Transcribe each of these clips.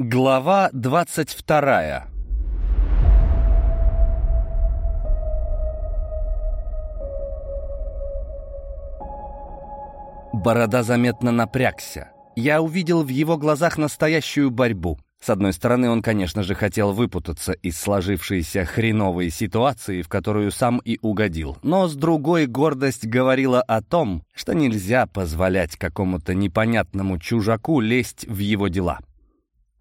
Глава двадцать вторая Борода заметно напрягся. Я увидел в его глазах настоящую борьбу. С одной стороны, он, конечно же, хотел выпутаться из сложившейся хреновой ситуации, в которую сам и угодил. Но с другой, гордость говорила о том, что нельзя позволять какому-то непонятному чужаку лезть в его дела.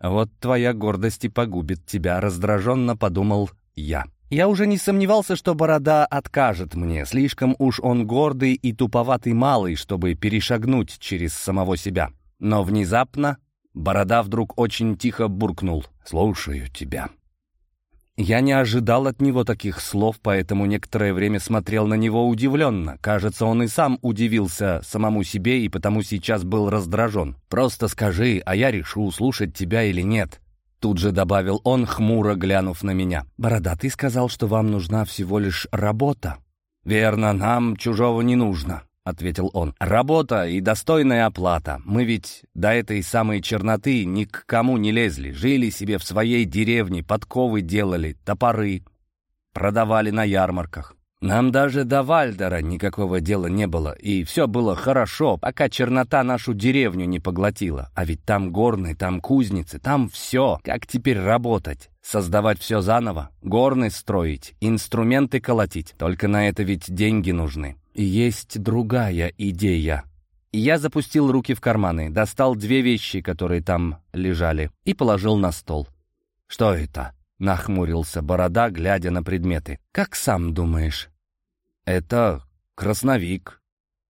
«Вот твоя гордость и погубит тебя», — раздраженно подумал я. Я уже не сомневался, что Борода откажет мне. Слишком уж он гордый и туповатый малый, чтобы перешагнуть через самого себя. Но внезапно Борода вдруг очень тихо буркнул. «Слушаю тебя». Я не ожидал от него таких слов, поэтому некоторое время смотрел на него удивленно. Кажется, он и сам удивился самому себе и потому сейчас был раздражен. «Просто скажи, а я решу, слушать тебя или нет». Тут же добавил он, хмуро глянув на меня. «Борода, ты сказал, что вам нужна всего лишь работа». «Верно, нам чужого не нужно», — ответил он. «Работа и достойная оплата. Мы ведь до этой самой черноты ни к кому не лезли. Жили себе в своей деревне, подковы делали, топоры. Продавали на ярмарках. Нам даже до Вальдера никакого дела не было, и все было хорошо, пока чернота нашу деревню не поглотила. А ведь там горны, там кузницы, там все. Как теперь работать? Создавать все заново? Горны строить? Инструменты колотить? Только на это ведь деньги нужны. Есть другая идея. Я запустил руки в карманы, достал две вещи, которые там лежали, и положил на стол. «Что это?» — нахмурился Борода, глядя на предметы. «Как сам думаешь?» «Это красновик.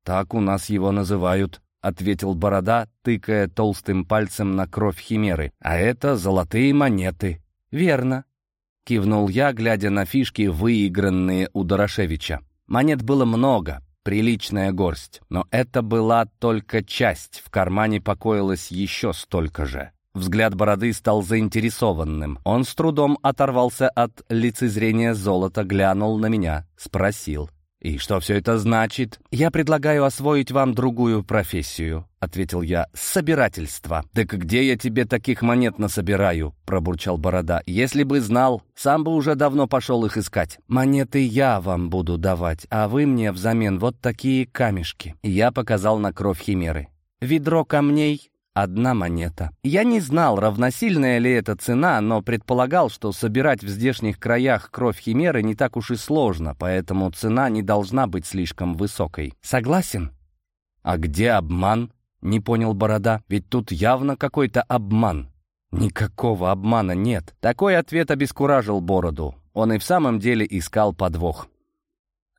Так у нас его называют», — ответил Борода, тыкая толстым пальцем на кровь химеры. «А это золотые монеты». «Верно», — кивнул я, глядя на фишки, выигранные у Дорошевича. Монет было много, приличная горсть, но это была только часть, в кармане покоилось еще столько же. Взгляд бороды стал заинтересованным. Он с трудом оторвался от лицезрения золота, глянул на меня, спросил. «И что все это значит?» «Я предлагаю освоить вам другую профессию», — ответил я. «Собирательство». «Так где я тебе таких монет насобираю?» — пробурчал Борода. «Если бы знал, сам бы уже давно пошел их искать. Монеты я вам буду давать, а вы мне взамен вот такие камешки». Я показал на кровь химеры. «Ведро камней Одна монета. Я не знал, равносильная ли эта цена, но предполагал, что собирать в здешних краях кровь химеры не так уж и сложно, поэтому цена не должна быть слишком высокой. Согласен? А где обман? Не понял Борода. Ведь тут явно какой-то обман. Никакого обмана нет. Такой ответ обескуражил Бороду. Он и в самом деле искал подвох.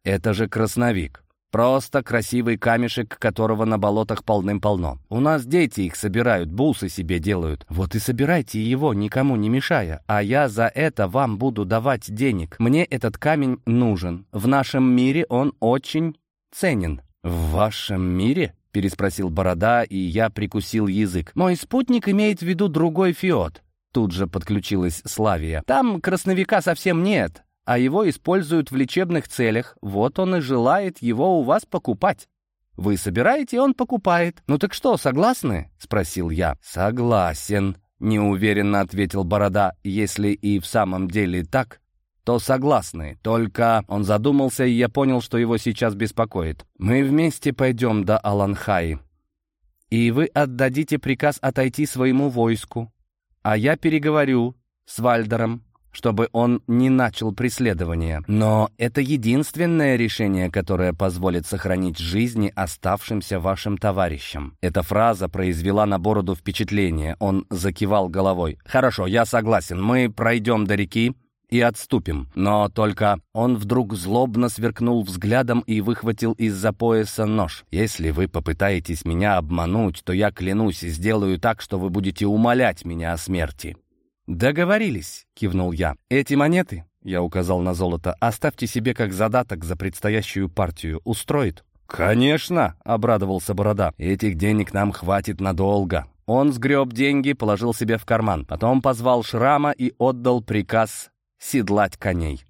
Это же красновик. Просто красивый камешек, которого на болотах полным-полно. У нас дети их собирают, бусы себе делают. Вот и собирайте его, никому не мешая. А я за это вам буду давать денег. Мне этот камень нужен. В нашем мире он очень ценен». «В вашем мире?» — переспросил Борода, и я прикусил язык. «Мой спутник имеет в виду другой фиот». Тут же подключилась Славия. «Там красновика совсем нет а его используют в лечебных целях. Вот он и желает его у вас покупать. Вы собираете, он покупает. Ну так что, согласны?» — спросил я. «Согласен», — неуверенно ответил Борода. «Если и в самом деле так, то согласны. Только он задумался, и я понял, что его сейчас беспокоит. Мы вместе пойдем до Аланхаи. И вы отдадите приказ отойти своему войску. А я переговорю с Вальдером чтобы он не начал преследование. Но это единственное решение, которое позволит сохранить жизни оставшимся вашим товарищам. Эта фраза произвела на бороду впечатление. Он закивал головой. «Хорошо, я согласен. Мы пройдем до реки, и отступим. Но только он вдруг злобно сверкнул взглядом и выхватил из-за пояса нож. Если вы попытаетесь меня обмануть, то я клянусь и сделаю так, что вы будете умолять меня о смерти. «Договорились», — кивнул я. «Эти монеты, — я указал на золото, — оставьте себе как задаток за предстоящую партию. Устроит?» «Конечно!» — обрадовался Борода. «Этих денег нам хватит надолго». Он сгреб деньги, положил себе в карман. Потом позвал Шрама и отдал приказ седлать коней.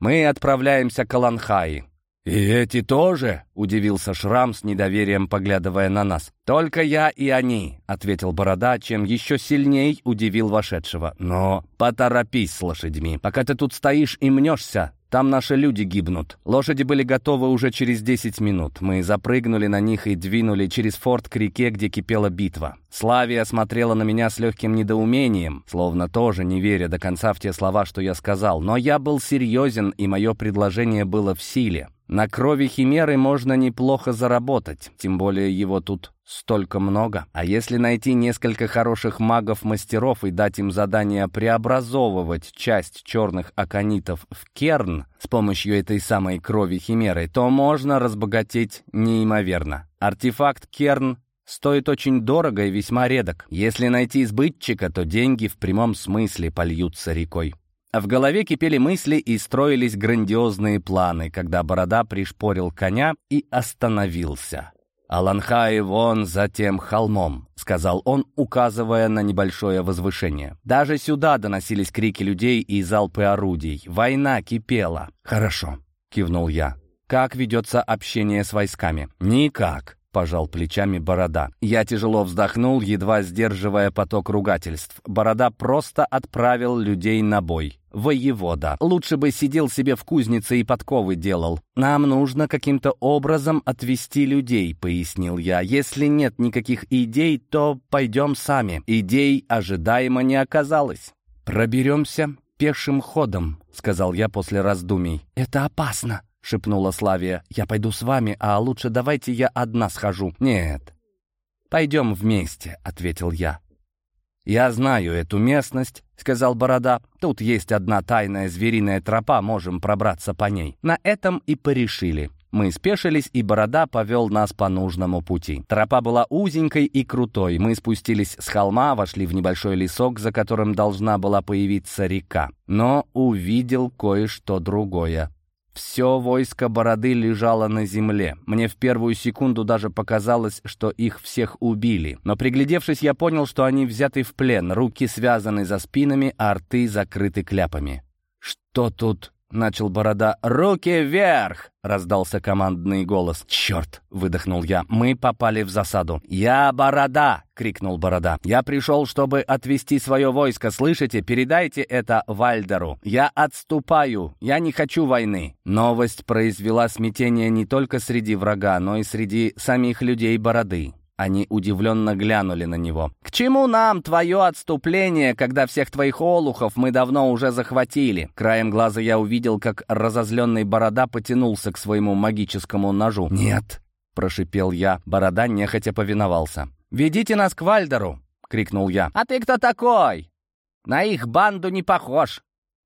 «Мы отправляемся к Аланхаи. «И эти тоже?» — удивился Шрам с недоверием, поглядывая на нас. «Только я и они», — ответил Борода, чем еще сильней удивил вошедшего. «Но поторопись с лошадьми. Пока ты тут стоишь и мнешься, там наши люди гибнут. Лошади были готовы уже через 10 минут. Мы запрыгнули на них и двинули через форт к реке, где кипела битва. Славия смотрела на меня с легким недоумением, словно тоже не веря до конца в те слова, что я сказал. Но я был серьезен, и мое предложение было в силе. На крови химеры можно неплохо заработать, тем более его тут столько много. А если найти несколько хороших магов-мастеров и дать им задание преобразовывать часть черных аконитов в керн с помощью этой самой крови химеры, то можно разбогатеть неимоверно. Артефакт керн стоит очень дорого и весьма редок. Если найти избытчика, то деньги в прямом смысле польются рекой. А в голове кипели мысли и строились грандиозные планы, когда Борода пришпорил коня и остановился. «Аланхай вон за тем холмом», — сказал он, указывая на небольшое возвышение. Даже сюда доносились крики людей и залпы орудий. Война кипела. «Хорошо», — кивнул я. «Как ведется общение с войсками?» «Никак», — пожал плечами Борода. Я тяжело вздохнул, едва сдерживая поток ругательств. Борода просто отправил людей на бой воевода. Лучше бы сидел себе в кузнице и подковы делал. Нам нужно каким-то образом отвести людей, пояснил я. Если нет никаких идей, то пойдем сами. Идей ожидаемо не оказалось. Проберемся пешим ходом, сказал я после раздумий. Это опасно, шепнула Славия. Я пойду с вами, а лучше давайте я одна схожу. Нет. Пойдем вместе, ответил я. «Я знаю эту местность», — сказал Борода. «Тут есть одна тайная звериная тропа, можем пробраться по ней». На этом и порешили. Мы спешились, и Борода повел нас по нужному пути. Тропа была узенькой и крутой. Мы спустились с холма, вошли в небольшой лесок, за которым должна была появиться река. Но увидел кое-что другое. Все войско Бороды лежало на земле. Мне в первую секунду даже показалось, что их всех убили. Но приглядевшись, я понял, что они взяты в плен, руки связаны за спинами, а рты закрыты кляпами. «Что тут?» Начал Борода. «Руки вверх!» — раздался командный голос. «Черт!» — выдохнул я. «Мы попали в засаду». «Я Борода!» — крикнул Борода. «Я пришел, чтобы отвести свое войско. Слышите? Передайте это Вальдеру. Я отступаю. Я не хочу войны». Новость произвела смятение не только среди врага, но и среди самих людей Бороды. Они удивленно глянули на него. «К чему нам твое отступление, когда всех твоих олухов мы давно уже захватили?» Краем глаза я увидел, как разозленный Борода потянулся к своему магическому ножу. «Нет!» — прошипел я. Борода нехотя повиновался. «Ведите нас к Вальдеру!» — крикнул я. «А ты кто такой?» «На их банду не похож!»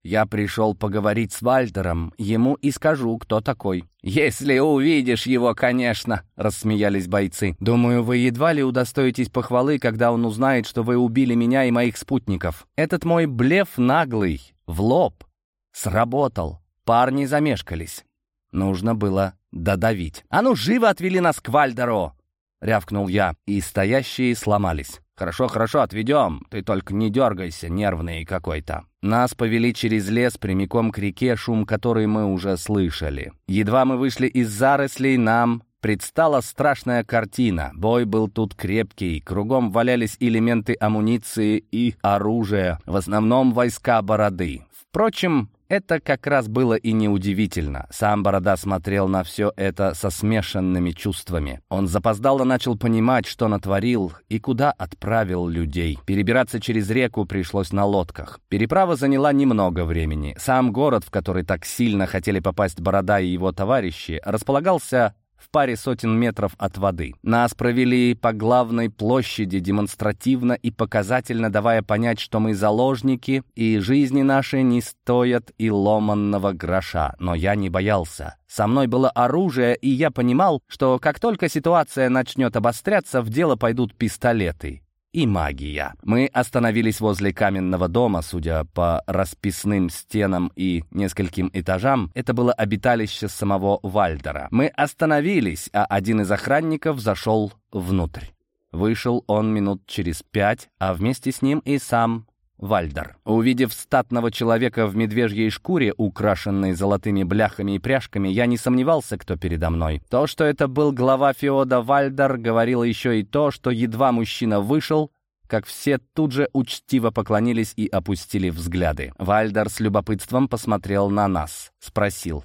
Я пришел поговорить с Вальтером, ему и скажу, кто такой. «Если увидишь его, конечно», — рассмеялись бойцы. «Думаю, вы едва ли удостоитесь похвалы, когда он узнает, что вы убили меня и моих спутников. Этот мой блеф наглый, в лоб. Сработал. Парни замешкались. Нужно было додавить. «А ну, живо отвели нас к Вальдеру!» — рявкнул я, и стоящие сломались. «Хорошо, хорошо, отведем. Ты только не дергайся, нервный какой-то». Нас повели через лес прямиком к реке, шум которой мы уже слышали. Едва мы вышли из зарослей, нам предстала страшная картина. Бой был тут крепкий, кругом валялись элементы амуниции и оружия, в основном войска Бороды. Впрочем, это как раз было и неудивительно. Сам Борода смотрел на все это со смешанными чувствами. Он запоздало начал понимать, что натворил и куда отправил людей. Перебираться через реку пришлось на лодках. Переправа заняла немного времени. Сам город, в который так сильно хотели попасть Борода и его товарищи, располагался в паре сотен метров от воды. Нас провели по главной площади демонстративно и показательно давая понять, что мы заложники, и жизни наши не стоят и ломанного гроша. Но я не боялся. Со мной было оружие, и я понимал, что как только ситуация начнет обостряться, в дело пойдут пистолеты и магия. Мы остановились возле каменного дома, судя по расписным стенам и нескольким этажам, это было обиталище самого Вальдера. Мы остановились, а один из охранников зашел внутрь. Вышел он минут через пять, а вместе с ним и сам Вальдер. Увидев статного человека в медвежьей шкуре, украшенной золотыми бляхами и пряжками, я не сомневался, кто передо мной. То, что это был глава Феода Вальдер, говорило еще и то, что едва мужчина вышел, как все тут же учтиво поклонились и опустили взгляды. Вальдер с любопытством посмотрел на нас, спросил.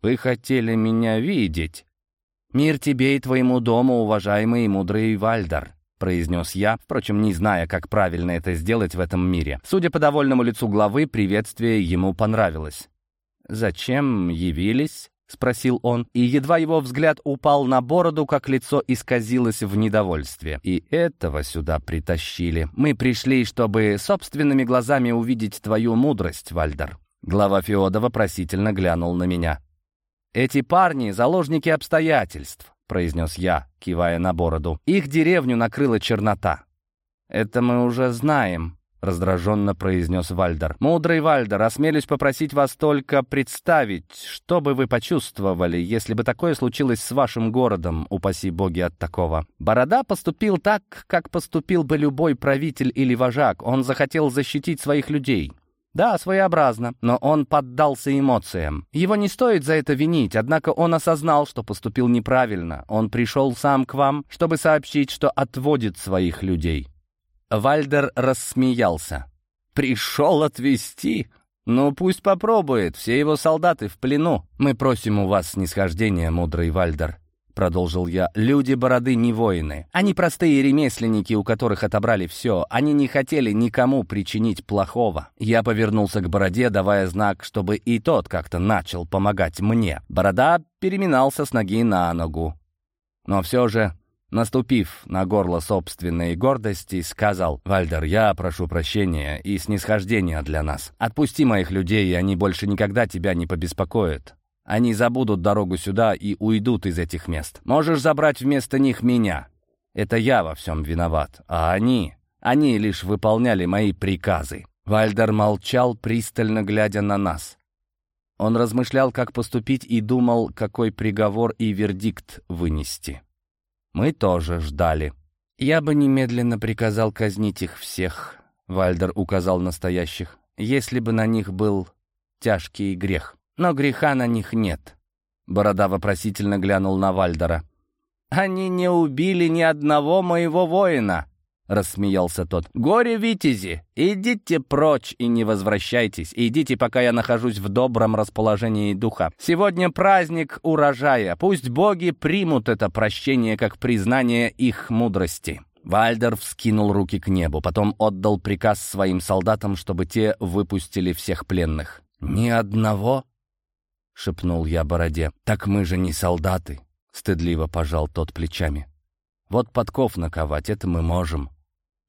«Вы хотели меня видеть?» «Мир тебе и твоему дому, уважаемый и мудрый Вальдер», произнес я, впрочем, не зная, как правильно это сделать в этом мире. Судя по довольному лицу главы, приветствие ему понравилось. «Зачем явились?» — спросил он, и едва его взгляд упал на бороду, как лицо исказилось в недовольстве. «И этого сюда притащили. Мы пришли, чтобы собственными глазами увидеть твою мудрость, Вальдер». Глава Феода вопросительно глянул на меня. «Эти парни — заложники обстоятельств произнес я, кивая на бороду. «Их деревню накрыла чернота». «Это мы уже знаем», — раздраженно произнес Вальдер. «Мудрый Вальдер, осмелюсь попросить вас только представить, что бы вы почувствовали, если бы такое случилось с вашим городом, упаси боги от такого. Борода поступил так, как поступил бы любой правитель или вожак. Он захотел защитить своих людей. Да, своеобразно, но он поддался эмоциям. Его не стоит за это винить, однако он осознал, что поступил неправильно. Он пришел сам к вам, чтобы сообщить, что отводит своих людей. Вальдер рассмеялся. «Пришел отвезти? Ну, пусть попробует, все его солдаты в плену. Мы просим у вас снисхождения, мудрый Вальдер продолжил я, — «люди бороды не воины. Они простые ремесленники, у которых отобрали все. Они не хотели никому причинить плохого». Я повернулся к бороде, давая знак, чтобы и тот как-то начал помогать мне. Борода переминался с ноги на ногу. Но все же Наступив на горло собственной гордости, сказал, «Вальдер, я прошу прощения и снисхождения для нас. Отпусти моих людей, и они больше никогда тебя не побеспокоят. Они забудут дорогу сюда и уйдут из этих мест. Можешь забрать вместо них меня. Это я во всем виноват. А они... Они лишь выполняли мои приказы». Вальдер молчал, пристально глядя на нас. Он размышлял, как поступить, и думал, какой приговор и вердикт вынести. Мы тоже ждали. «Я бы немедленно приказал казнить их всех», — Вальдер указал настоящих, «если бы на них был тяжкий грех» но греха на них нет». Борода вопросительно глянул на Вальдера. «Они не убили ни одного моего воина», — рассмеялся тот. «Горе, витязи! Идите прочь и не возвращайтесь. Идите, пока я нахожусь в добром расположении духа. Сегодня праздник урожая. Пусть боги примут это прощение как признание их мудрости». Вальдер вскинул руки к небу, потом отдал приказ своим солдатам, чтобы те выпустили всех пленных. «Ни одного?» — шепнул я бороде. «Так мы же не солдаты!» — стыдливо пожал тот плечами. «Вот подков наковать, это мы можем.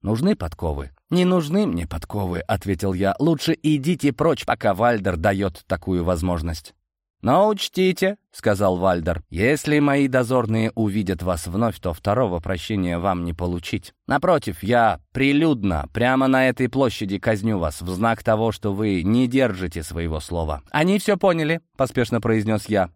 Нужны подковы?» «Не нужны мне подковы», — ответил я. «Лучше идите прочь, пока Вальдер дает такую возможность». «Но учтите», — сказал Вальдер, — «если мои дозорные увидят вас вновь, то второго прощения вам не получить. Напротив, я прилюдно, прямо на этой площади казню вас в знак того, что вы не держите своего слова». «Они все поняли», — поспешно произнес я.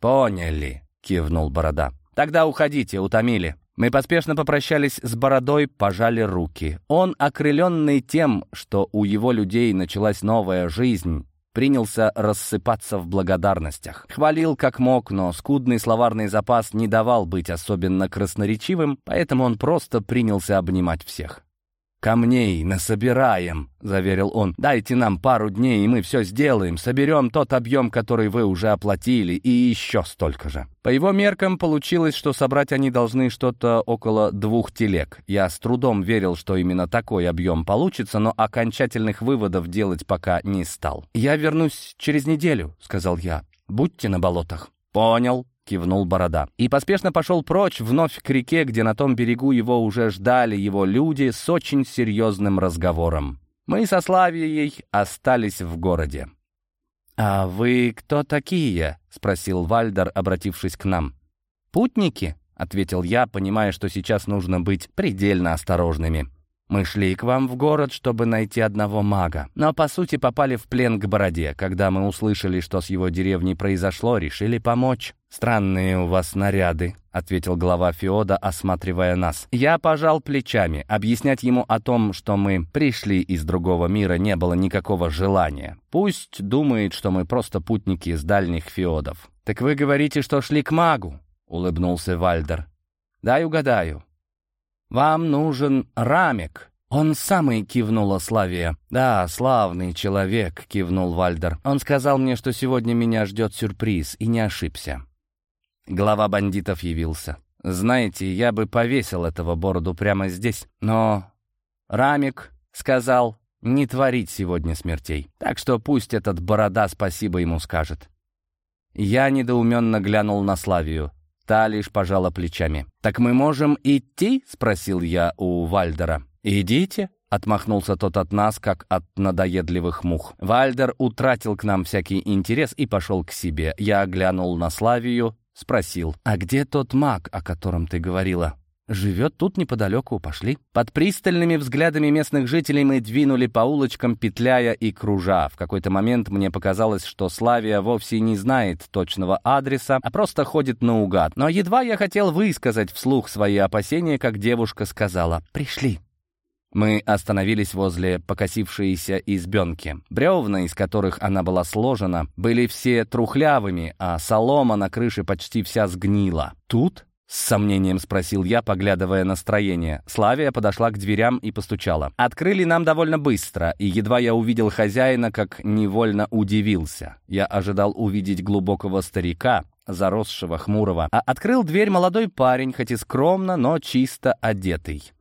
«Поняли», — кивнул Борода. «Тогда уходите, утомили». Мы поспешно попрощались с Бородой, пожали руки. Он, окрыленный тем, что у его людей началась новая жизнь, принялся рассыпаться в благодарностях. Хвалил как мог, но скудный словарный запас не давал быть особенно красноречивым, поэтому он просто принялся обнимать всех. «Камней насобираем», — заверил он. «Дайте нам пару дней, и мы все сделаем. Соберем тот объем, который вы уже оплатили, и еще столько же». По его меркам получилось, что собрать они должны что-то около двух телег. Я с трудом верил, что именно такой объем получится, но окончательных выводов делать пока не стал. «Я вернусь через неделю», — сказал я. «Будьте на болотах». «Понял», кивнул Борода. И поспешно пошел прочь, вновь к реке, где на том берегу его уже ждали его люди с очень серьезным разговором. Мы со Славией остались в городе. «А вы кто такие?» — спросил Вальдер, обратившись к нам. «Путники?» — ответил я, понимая, что сейчас нужно быть предельно осторожными. Мы шли к вам в город, чтобы найти одного мага, но, по сути, попали в плен к Бороде. Когда мы услышали, что с его деревней произошло, решили помочь. «Странные у вас наряды», — ответил глава Феода, осматривая нас. Я пожал плечами. Объяснять ему о том, что мы пришли из другого мира, не было никакого желания. Пусть думает, что мы просто путники из дальних Феодов. «Так вы говорите, что шли к магу?» — улыбнулся Вальдер. «Дай угадаю. «Вам нужен рамик». «Он самый», — кивнула Славия. «Да, славный человек», — кивнул Вальдер. «Он сказал мне, что сегодня меня ждет сюрприз, и не ошибся». Глава бандитов явился. «Знаете, я бы повесил этого бороду прямо здесь, но...» «Рамик», — сказал, — «не творить сегодня смертей. Так что пусть этот борода спасибо ему скажет». Я недоуменно глянул на Славию. Та лишь пожала плечами. «Так мы можем идти?» — спросил я у Вальдера. «Идите», — отмахнулся тот от нас, как от надоедливых мух. Вальдер утратил к нам всякий интерес и пошел к себе. Я глянул на Славию, спросил, «А где тот маг, о котором ты говорила?» Живет тут неподалеку, пошли. Под пристальными взглядами местных жителей мы двинули по улочкам, петляя и кружа. В какой-то момент мне показалось, что Славия вовсе не знает точного адреса, а просто ходит наугад. Но едва я хотел высказать вслух свои опасения, как девушка сказала «Пришли». Мы остановились возле покосившейся избенки. Бревна, из которых она была сложена, были все трухлявыми, а солома на крыше почти вся сгнила. Тут с сомнением спросил я, поглядывая на строение. Славия подошла к дверям и постучала. Открыли нам довольно быстро, и едва я увидел хозяина, как невольно удивился. Я ожидал увидеть глубокого старика, заросшего, хмурого, а открыл дверь молодой парень, хоть и скромно, но чисто одетый.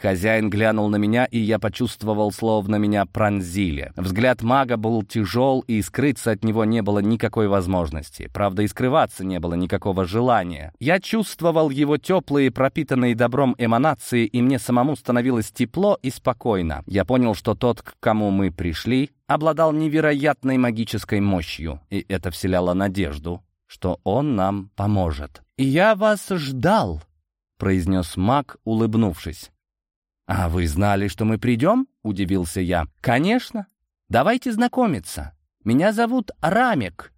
Хозяин глянул на меня, и я почувствовал, словно меня пронзили. Взгляд мага был тяжел, и скрыться от него не было никакой возможности. Правда, и скрываться не было никакого желания. Я чувствовал его теплые, пропитанные добром эманации, и мне самому становилось тепло и спокойно. Я понял, что тот, к кому мы пришли, обладал невероятной магической мощью, и это вселяло надежду, что он нам поможет. «Я вас ждал», — произнес маг, улыбнувшись. «А вы знали, что мы придем?» — удивился я. «Конечно. Давайте знакомиться. Меня зовут Рамик».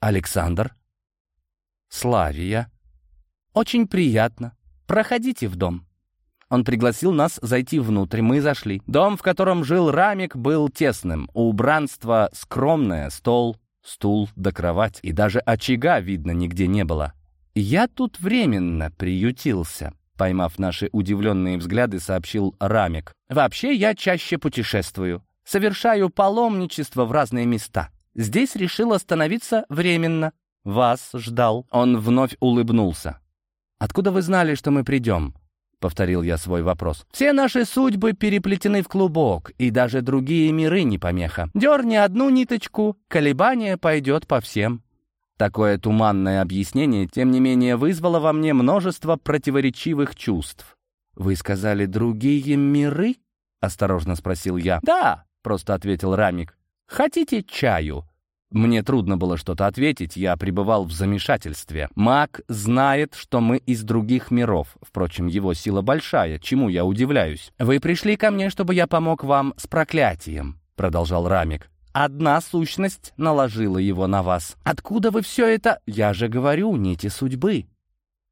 «Александр?» «Славия». «Очень приятно. Проходите в дом». Он пригласил нас зайти внутрь, мы зашли. Дом, в котором жил Рамик, был тесным. Убранство скромное, стол, стул да кровать. И даже очага видно нигде не было. Я тут временно приютился. Поймав наши удивленные взгляды, сообщил Рамик. «Вообще я чаще путешествую. Совершаю паломничество в разные места. Здесь решил остановиться временно. Вас ждал». Он вновь улыбнулся. «Откуда вы знали, что мы придем?» — повторил я свой вопрос. «Все наши судьбы переплетены в клубок, и даже другие миры не помеха. Дерни одну ниточку, колебание пойдет по всем». Такое туманное объяснение, тем не менее, вызвало во мне множество противоречивых чувств. «Вы сказали, другие миры?» — осторожно спросил я. «Да», — просто ответил Рамик. «Хотите чаю?» Мне трудно было что-то ответить, я пребывал в замешательстве. Маг знает, что мы из других миров. Впрочем, его сила большая, чему я удивляюсь. «Вы пришли ко мне, чтобы я помог вам с проклятием», — продолжал Рамик. Одна сущность наложила его на вас. Откуда вы все это? Я же говорю, нити судьбы.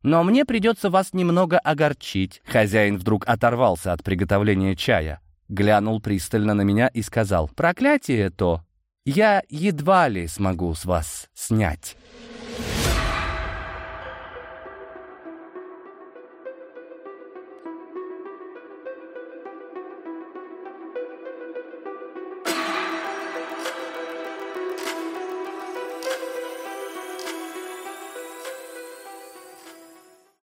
Но мне придется вас немного огорчить. Хозяин вдруг оторвался от приготовления чая, глянул пристально на меня и сказал, «Проклятие то я едва ли смогу с вас снять».